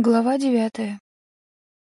Глава девятая.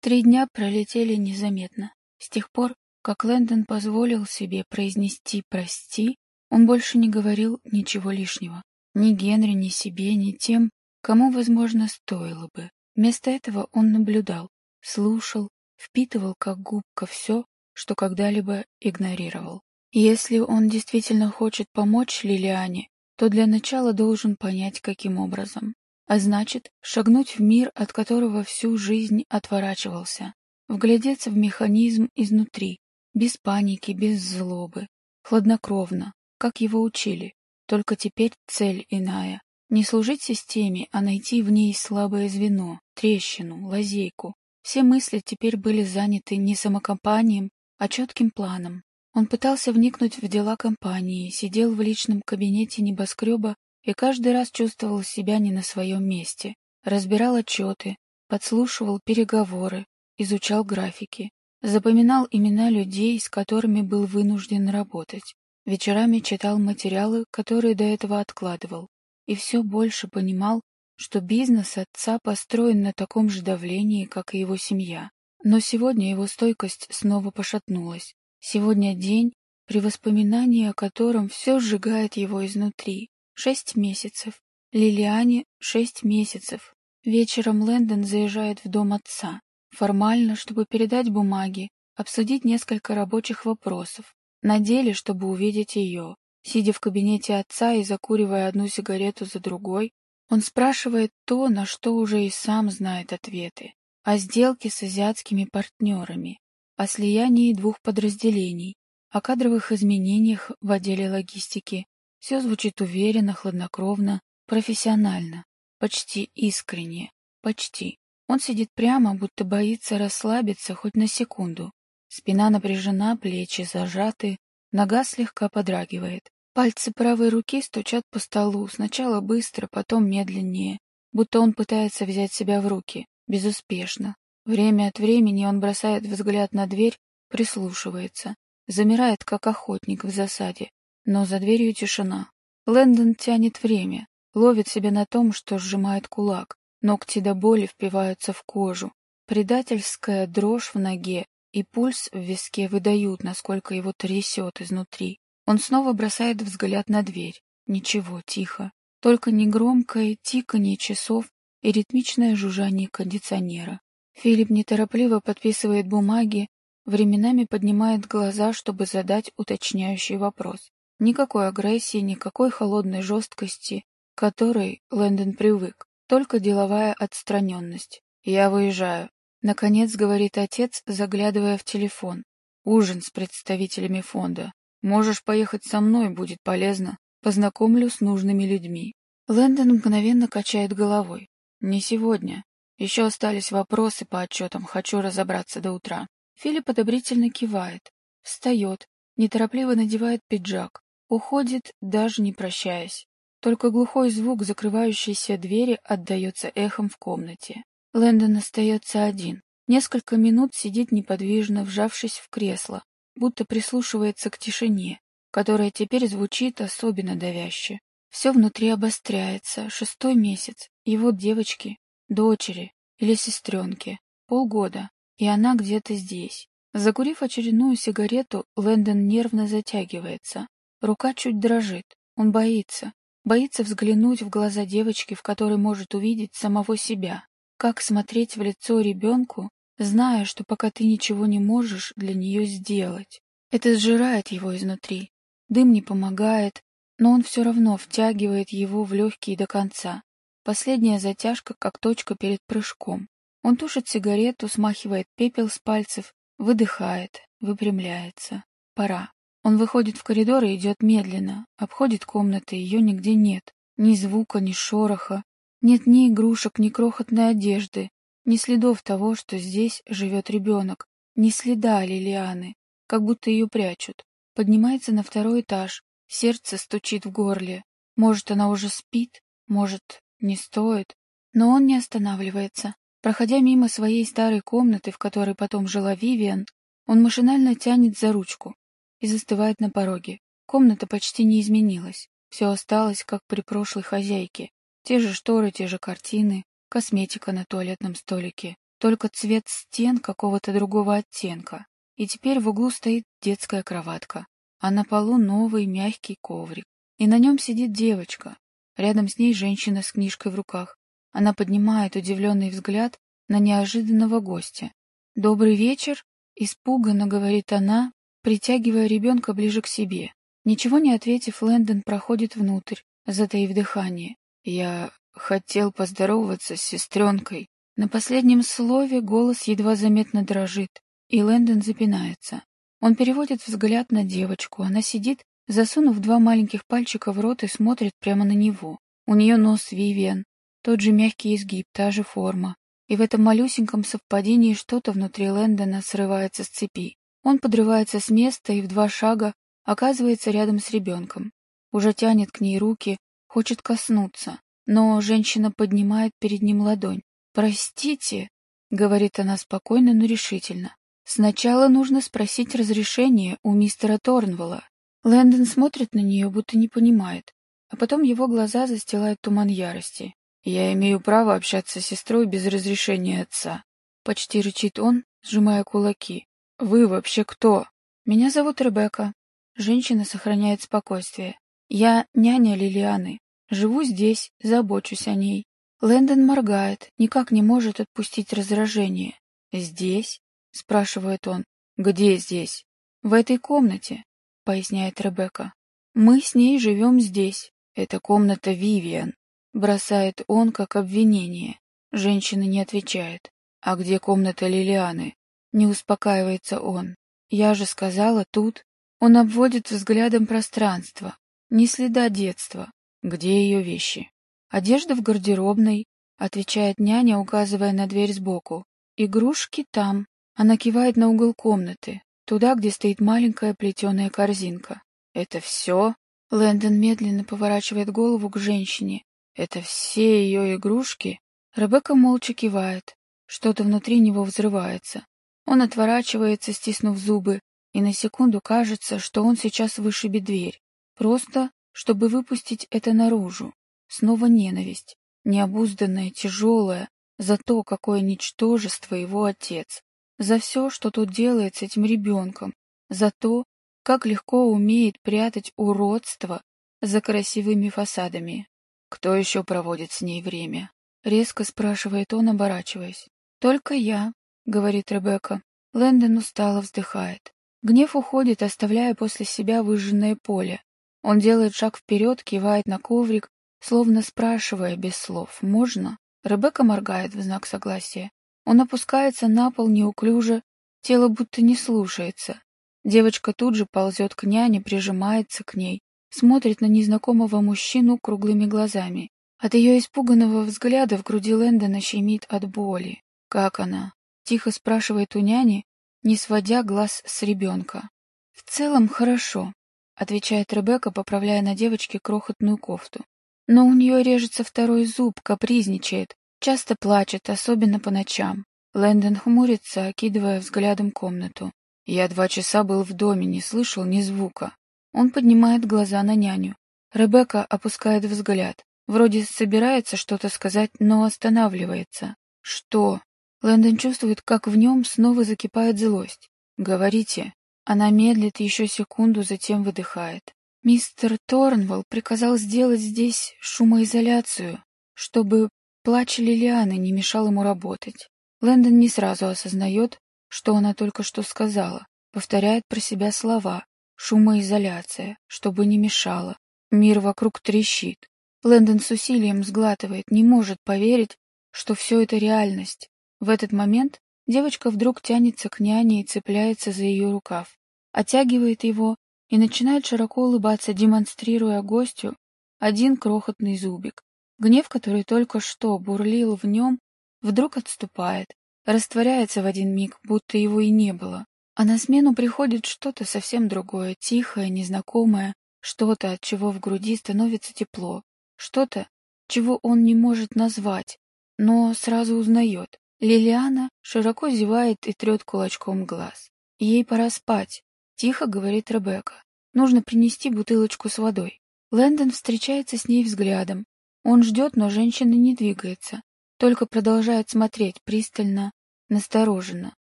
Три дня пролетели незаметно. С тех пор, как Лэндон позволил себе произнести «прости», он больше не говорил ничего лишнего. Ни Генри, ни себе, ни тем, кому, возможно, стоило бы. Вместо этого он наблюдал, слушал, впитывал как губка все, что когда-либо игнорировал. Если он действительно хочет помочь Лилиане, то для начала должен понять, каким образом а значит, шагнуть в мир, от которого всю жизнь отворачивался, вглядеться в механизм изнутри, без паники, без злобы, хладнокровно, как его учили. Только теперь цель иная. Не служить системе, а найти в ней слабое звено, трещину, лазейку. Все мысли теперь были заняты не самокомпанием, а четким планом. Он пытался вникнуть в дела компании, сидел в личном кабинете небоскреба и каждый раз чувствовал себя не на своем месте. Разбирал отчеты, подслушивал переговоры, изучал графики, запоминал имена людей, с которыми был вынужден работать. Вечерами читал материалы, которые до этого откладывал, и все больше понимал, что бизнес отца построен на таком же давлении, как и его семья. Но сегодня его стойкость снова пошатнулась. Сегодня день, при воспоминании о котором все сжигает его изнутри. Шесть месяцев. Лилиане шесть месяцев. Вечером Лэндон заезжает в дом отца. Формально, чтобы передать бумаги, обсудить несколько рабочих вопросов. На деле, чтобы увидеть ее. Сидя в кабинете отца и закуривая одну сигарету за другой, он спрашивает то, на что уже и сам знает ответы. О сделке с азиатскими партнерами, о слиянии двух подразделений, о кадровых изменениях в отделе логистики, все звучит уверенно, хладнокровно, профессионально, почти искренне, почти. Он сидит прямо, будто боится расслабиться хоть на секунду. Спина напряжена, плечи зажаты, нога слегка подрагивает. Пальцы правой руки стучат по столу, сначала быстро, потом медленнее, будто он пытается взять себя в руки, безуспешно. Время от времени он бросает взгляд на дверь, прислушивается, замирает, как охотник в засаде, но за дверью тишина. Лэндон тянет время, ловит себя на том, что сжимает кулак. Ногти до боли впиваются в кожу. Предательская дрожь в ноге и пульс в виске выдают, насколько его трясет изнутри. Он снова бросает взгляд на дверь. Ничего, тихо. Только негромкое тиканье часов и ритмичное жужжание кондиционера. Филипп неторопливо подписывает бумаги, временами поднимает глаза, чтобы задать уточняющий вопрос. Никакой агрессии, никакой холодной жесткости, к которой Лэндон привык, только деловая отстраненность. «Я выезжаю», — наконец говорит отец, заглядывая в телефон. «Ужин с представителями фонда. Можешь поехать со мной, будет полезно. Познакомлю с нужными людьми». Лэндон мгновенно качает головой. «Не сегодня. Еще остались вопросы по отчетам, хочу разобраться до утра». Филипп одобрительно кивает, встает, неторопливо надевает пиджак, Уходит, даже не прощаясь. Только глухой звук закрывающейся двери отдается эхом в комнате. Лэндон остается один. Несколько минут сидит неподвижно, вжавшись в кресло, будто прислушивается к тишине, которая теперь звучит особенно давяще. Все внутри обостряется. Шестой месяц. Вот девочки, дочери или сестренки. Полгода. И она где-то здесь. Закурив очередную сигарету, Лэндон нервно затягивается. Рука чуть дрожит. Он боится. Боится взглянуть в глаза девочки, в которой может увидеть самого себя. Как смотреть в лицо ребенку, зная, что пока ты ничего не можешь для нее сделать. Это сжирает его изнутри. Дым не помогает, но он все равно втягивает его в легкие до конца. Последняя затяжка, как точка перед прыжком. Он тушит сигарету, смахивает пепел с пальцев, выдыхает, выпрямляется. Пора. Он выходит в коридор и идет медленно, обходит комнаты, ее нигде нет. Ни звука, ни шороха. Нет ни игрушек, ни крохотной одежды, ни следов того, что здесь живет ребенок, ни следа Лилианы, как будто ее прячут. Поднимается на второй этаж, сердце стучит в горле. Может, она уже спит, может, не стоит. Но он не останавливается. Проходя мимо своей старой комнаты, в которой потом жила Вивиан, он машинально тянет за ручку и застывает на пороге. Комната почти не изменилась. Все осталось, как при прошлой хозяйке. Те же шторы, те же картины. косметика на туалетном столике, только цвет стен какого-то другого оттенка. И теперь в углу стоит детская кроватка, а на полу новый мягкий коврик. И на нем сидит девочка. Рядом с ней женщина с книжкой в руках. Она поднимает удивленный взгляд на неожиданного гостя. «Добрый вечер!» — испуганно говорит она, притягивая ребенка ближе к себе. Ничего не ответив, Лэндон проходит внутрь, затаив дыхание. «Я хотел поздороваться с сестренкой». На последнем слове голос едва заметно дрожит, и Лэндон запинается. Он переводит взгляд на девочку. Она сидит, засунув два маленьких пальчика в рот и смотрит прямо на него. У нее нос Вивиан, тот же мягкий изгиб, та же форма. И в этом малюсеньком совпадении что-то внутри Лэндона срывается с цепи. Он подрывается с места и в два шага оказывается рядом с ребенком. Уже тянет к ней руки, хочет коснуться, но женщина поднимает перед ним ладонь. «Простите», — говорит она спокойно, но решительно. «Сначала нужно спросить разрешение у мистера Торнвелла». Лэндон смотрит на нее, будто не понимает, а потом его глаза застилает туман ярости. «Я имею право общаться с сестрой без разрешения отца», — почти рычит он, сжимая кулаки. «Вы вообще кто?» «Меня зовут Ребекка». Женщина сохраняет спокойствие. «Я няня Лилианы. Живу здесь, забочусь о ней». Лэндон моргает, никак не может отпустить раздражение. «Здесь?» — спрашивает он. «Где здесь?» «В этой комнате», — поясняет Ребекка. «Мы с ней живем здесь. Это комната Вивиан. Бросает он как обвинение. Женщина не отвечает. «А где комната Лилианы?» Не успокаивается он. «Я же сказала, тут...» Он обводит взглядом пространство. Ни следа детства. Где ее вещи? Одежда в гардеробной, отвечает няня, указывая на дверь сбоку. Игрушки там. Она кивает на угол комнаты, туда, где стоит маленькая плетеная корзинка. Это все? Лэндон медленно поворачивает голову к женщине, это все ее игрушки? Ребекка молча кивает. Что-то внутри него взрывается. Он отворачивается, стиснув зубы, и на секунду кажется, что он сейчас вышибет дверь. Просто, чтобы выпустить это наружу. Снова ненависть. Необузданная, тяжелая, за то, какое ничтожество его отец. За все, что тут делает с этим ребенком. За то, как легко умеет прятать уродство за красивыми фасадами. «Кто еще проводит с ней время?» — резко спрашивает он, оборачиваясь. «Только я», — говорит Ребекка. Лэндон устало вздыхает. Гнев уходит, оставляя после себя выжженное поле. Он делает шаг вперед, кивает на коврик, словно спрашивая без слов «можно?». Ребекка моргает в знак согласия. Он опускается на пол неуклюже, тело будто не слушается. Девочка тут же ползет к няне, прижимается к ней, смотрит на незнакомого мужчину круглыми глазами. От ее испуганного взгляда в груди Лэндона щемит от боли. «Как она?» — тихо спрашивает у няни, не сводя глаз с ребенка. «В целом хорошо», — отвечает Ребекка, поправляя на девочке крохотную кофту. «Но у нее режется второй зуб, капризничает, часто плачет, особенно по ночам». Лэндон хмурится, окидывая взглядом комнату. «Я два часа был в доме, не слышал ни звука. Он поднимает глаза на няню. Ребекка опускает взгляд. Вроде собирается что-то сказать, но останавливается. «Что?» Лэндон чувствует, как в нем снова закипает злость. «Говорите». Она медлит еще секунду, затем выдыхает. «Мистер Торнвелл приказал сделать здесь шумоизоляцию, чтобы плач Лилианы не мешал ему работать». Лэндон не сразу осознает, что она только что сказала, повторяет про себя слова, Шумоизоляция, чтобы не мешало. Мир вокруг трещит. Лэндон с усилием сглатывает, не может поверить, что все это реальность. В этот момент девочка вдруг тянется к няне и цепляется за ее рукав, оттягивает его и начинает широко улыбаться, демонстрируя гостю один крохотный зубик. Гнев, который только что бурлил в нем, вдруг отступает, растворяется в один миг, будто его и не было. А на смену приходит что-то совсем другое, тихое, незнакомое, что-то, от чего в груди становится тепло, что-то, чего он не может назвать, но сразу узнает. Лилиана широко зевает и трет кулачком глаз. Ей пора спать, тихо говорит Ребекка. Нужно принести бутылочку с водой. Лэндон встречается с ней взглядом. Он ждет, но женщина не двигается. только продолжает смотреть пристально, настороженно.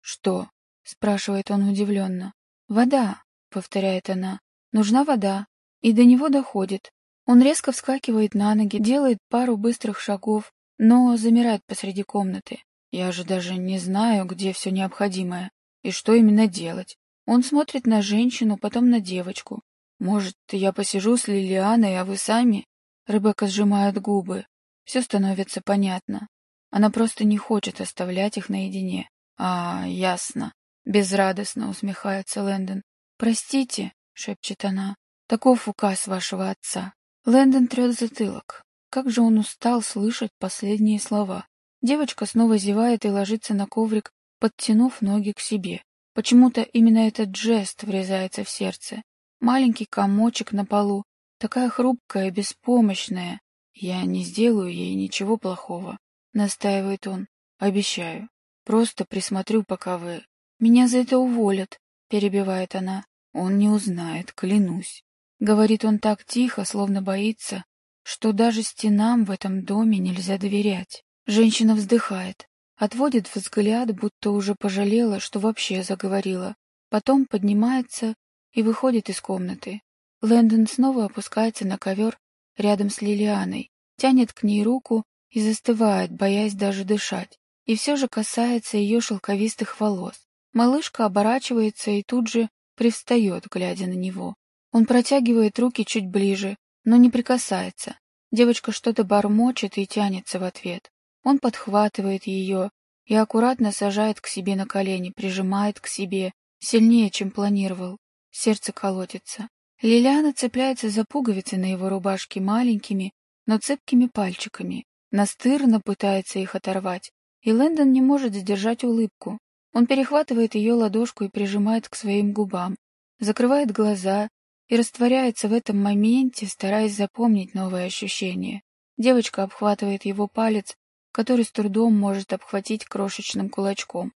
«Что?» — спрашивает он удивленно. «Вода», — повторяет она. «Нужна вода». И до него доходит. Он резко вскакивает на ноги, делает пару быстрых шагов, но замирает посреди комнаты. Я же даже не знаю, где все необходимое и что именно делать. Он смотрит на женщину, потом на девочку. Может, я посижу с Лилианой, а вы сами? Ребекка сжимает губы. Все становится понятно. Она просто не хочет оставлять их наедине. А, ясно. Безрадостно усмехается Лэндон. Простите, шепчет она. Таков указ вашего отца. Лэндон трет затылок. Как же он устал слышать последние слова. Девочка снова зевает и ложится на коврик, подтянув ноги к себе. Почему-то именно этот жест врезается в сердце. Маленький комочек на полу, такая хрупкая, беспомощная. Я не сделаю ей ничего плохого, настаивает он. Обещаю. Просто присмотрю, пока вы... Меня за это уволят, перебивает она. Он не узнает, клянусь. Говорит он так тихо, словно боится, что даже стенам в этом доме нельзя доверять. Женщина вздыхает, отводит взгляд, будто уже пожалела, что вообще заговорила. Потом поднимается и выходит из комнаты. Лэндон снова опускается на ковер рядом с Лилианой, тянет к ней руку и застывает, боясь даже дышать. И все же касается ее шелковистых волос. Малышка оборачивается и тут же привстает, глядя на него. Он протягивает руки чуть ближе, но не прикасается. Девочка что-то бормочет и тянется в ответ. Он подхватывает ее и аккуратно сажает к себе на колени, прижимает к себе, сильнее, чем планировал. Сердце колотится. Лилиана цепляется за пуговицы на его рубашке маленькими, но цепкими пальчиками. Настырно пытается их оторвать, и Лэндон не может сдержать улыбку. Он перехватывает ее ладошку и прижимает к своим губам, закрывает глаза и растворяется в этом моменте, стараясь запомнить новое ощущение. Девочка обхватывает его палец который с трудом может обхватить крошечным кулачком,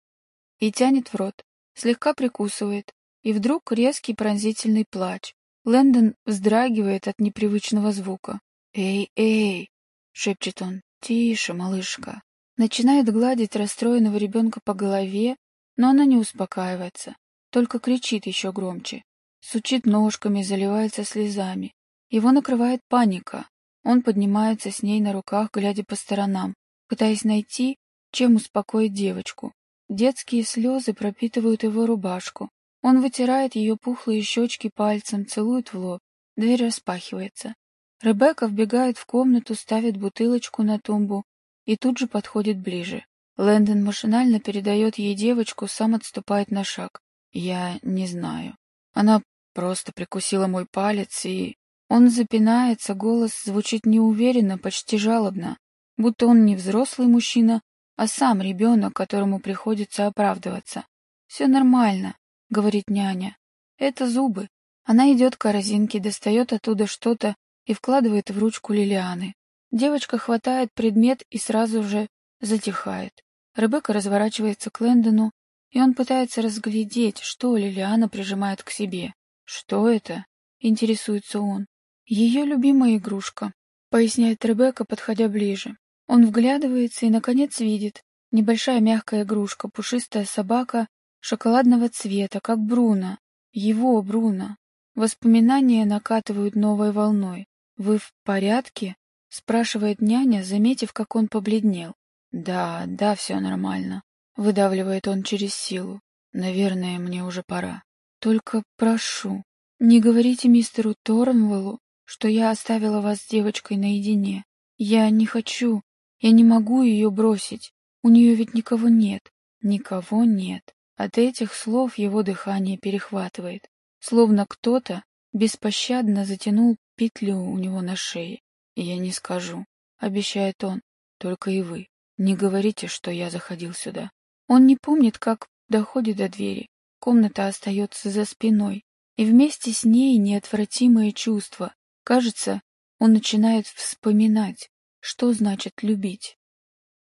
и тянет в рот, слегка прикусывает, и вдруг резкий пронзительный плач. Лэндон вздрагивает от непривычного звука. «Эй, эй!» — шепчет он. «Тише, малышка!» Начинает гладить расстроенного ребенка по голове, но она не успокаивается, только кричит еще громче. Сучит ножками, заливается слезами. Его накрывает паника. Он поднимается с ней на руках, глядя по сторонам пытаясь найти, чем успокоить девочку. Детские слезы пропитывают его рубашку. Он вытирает ее пухлые щечки пальцем, целует в лоб. Дверь распахивается. Ребекка вбегает в комнату, ставит бутылочку на тумбу и тут же подходит ближе. Лэндон машинально передает ей девочку, сам отступает на шаг. Я не знаю. Она просто прикусила мой палец и... Он запинается, голос звучит неуверенно, почти жалобно будто он не взрослый мужчина, а сам ребенок, которому приходится оправдываться. «Все нормально», — говорит няня. «Это зубы». Она идет к корзинке, достает оттуда что-то и вкладывает в ручку Лилианы. Девочка хватает предмет и сразу же затихает. Ребекка разворачивается к Лэндону, и он пытается разглядеть, что Лилиана прижимает к себе. «Что это?» — интересуется он. «Ее любимая игрушка», — поясняет Ребекка, подходя ближе. Он вглядывается и, наконец, видит. Небольшая мягкая игрушка, пушистая собака шоколадного цвета, как Бруно. Его Бруно. Воспоминания накатывают новой волной. «Вы в порядке?» — спрашивает няня, заметив, как он побледнел. «Да, да, все нормально», — выдавливает он через силу. «Наверное, мне уже пора. Только прошу, не говорите мистеру Торнвеллу, что я оставила вас с девочкой наедине. Я не хочу, я не могу ее бросить. У нее ведь никого нет. Никого нет. От этих слов его дыхание перехватывает. Словно кто-то беспощадно затянул петлю у него на шее. я не скажу, обещает он. Только и вы. Не говорите, что я заходил сюда. Он не помнит, как доходит до двери. Комната остается за спиной. И вместе с ней неотвратимое чувство. Кажется, он начинает вспоминать, что значит любить?